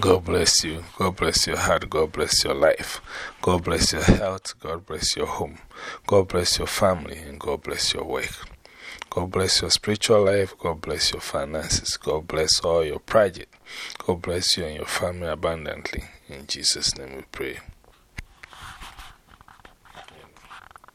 God bless you. God bless your heart. God bless your life. God bless your health. God bless your home. God bless your family. And God bless your work. God bless your spiritual life. God bless your finances. God bless all your project. God bless you and your family abundantly. In Jesus' name we pray.